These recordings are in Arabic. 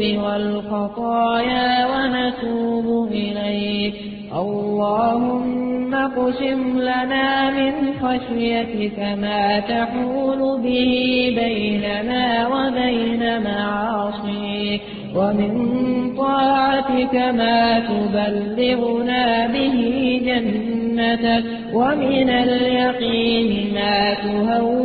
الذنوب والخطايا ونتوب إليك. اللهم اقسم لنا من خشيتك ما تحول به بيننا وبين معاصيك ومن طاعتك ما تبلغنا به جنتك ومن اليقين ما تهون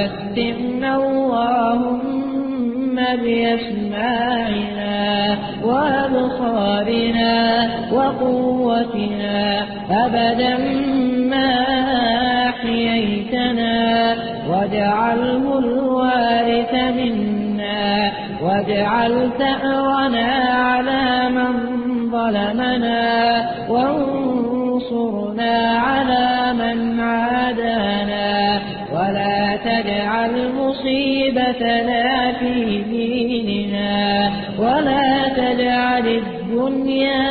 ومتعنا اللهم بأسماعنا وأبصارنا وقوتنا أبدا ما أحييتنا واجعله الوارث منا واجعل ثأرنا على من ظلمنا وانصرنا على من عادانا تجعل مصيبتنا في ديننا ولا تجعل الدنيا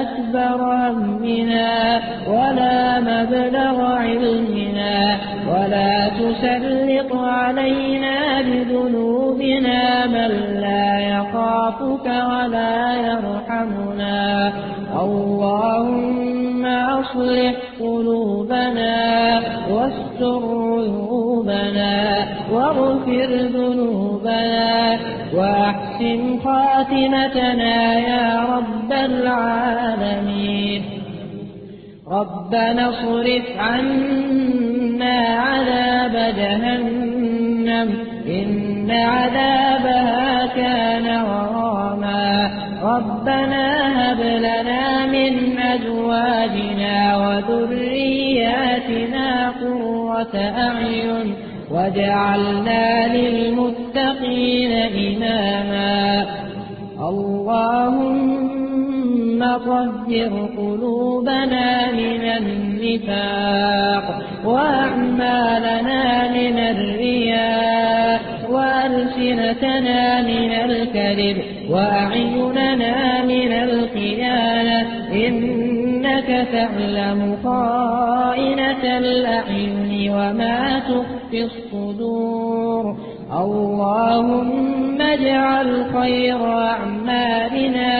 أكبر همنا ولا مبلغ علمنا ولا تسلط علينا بذنوبنا من لا يخافك ولا يرحمنا. اللهم أصلح قلوبنا واستر عيوبنا واغفر ذنوبنا وأحسن خاتمتنا يا رب العالمين. ربنا اصرف عنا عذاب جهنم إن عذابها كان غراما. ربنا هب لنا من أزواجنا وذرياتنا أعين وجعلنا للمتقين إماما. اللهم طهر قلوبنا من النفاق وأعمالنا من الرياء وألسنتنا من الكذب وأعيننا تعلم خائنة الأعين وما تخفي الصدور اللهم اجعل خير أعمالنا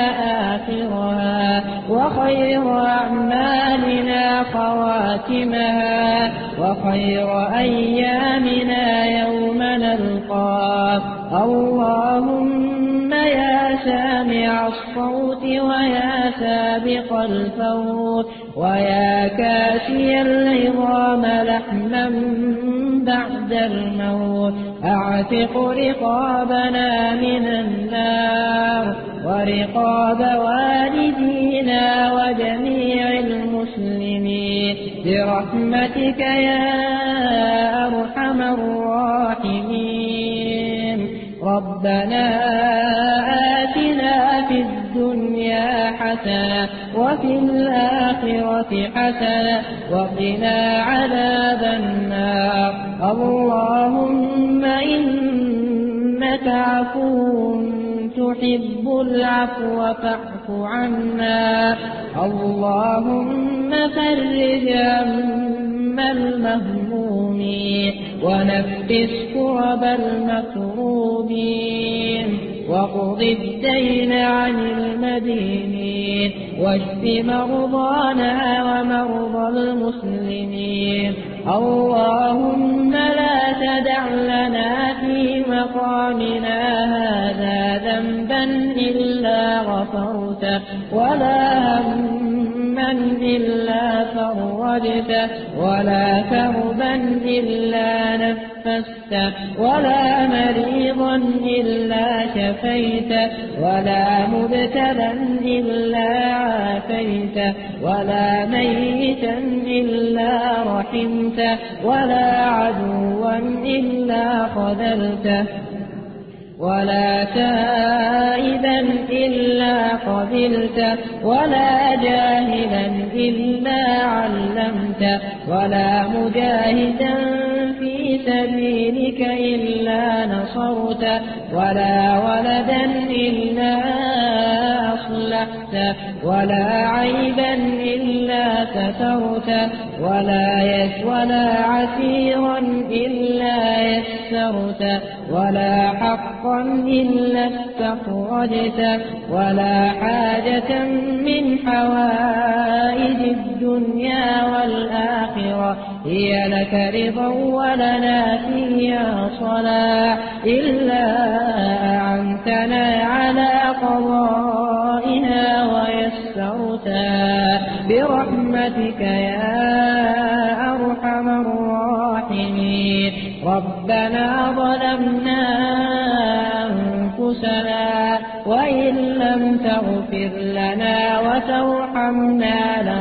آخرها وخير أعمالنا خواتمها وخير أيامنا يوم نلقاك اللهم سامع الصوت ويا سابق الفوت ويا كاسي العظام لحما بعد الموت أعتق رقابنا من النار ورقاب والدينا وجميع المسلمين برحمتك يا أرحم الراحمين ربنا الدنيا حسنة وفي الآخرة حسنة وقنا عذاب النار. اللهم إنك عفو تحب العفو فاعف عنا. اللهم فرج هم المهمومين ونفس كرب المكروبين وقض الدين عن المدينين واشف مرضانا ومرضى المسلمين. اللهم لا تدع لنا في مقامنا هذا ذنبا إلا غفرته ولا هما إلا فرجته ولا كربا إلا نفسته ولا مريضا إلا شفيته. ولا مبتلا إلا عافيته. ولا ميتا إلا رحمته. ولا عدوا إلا خذلته. ولا تائبا إلا قبلت ولا جاهلا إلا علمت ولا مجاهدا سبيلك إلا نصرت ولا ولدا إلا أصلحت ولا عيبا إلا سترت ولا يس ولا عسيرا إلا يسرت ولا حقا إلا استخرجت ولا حاجة من حوائج الدنيا والآخرة. هي لك رضا ولنا فيها صلاح. إلا أعنتنا على قضائها ويسرتها. برحمتك يا أرحم الراحمين. ربنا ظلمنا أنفسنا وإن لم تغفر لنا وترحمنا من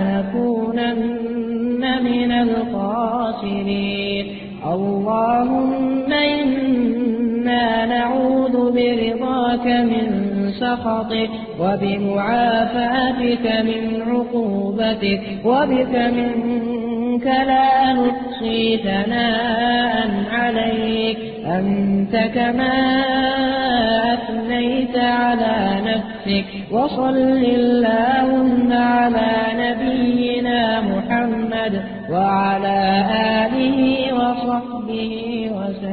الخاسرين. اللهم إنا نعوذ برضاك من سخطك وبمعافاتك من عقوبتك وبك منك لا نحصي ثناء عليك. أنت كما أثنيت على نفسك. وصل اللهم على نبينا محمد وعلى آله وصحبه وسلم.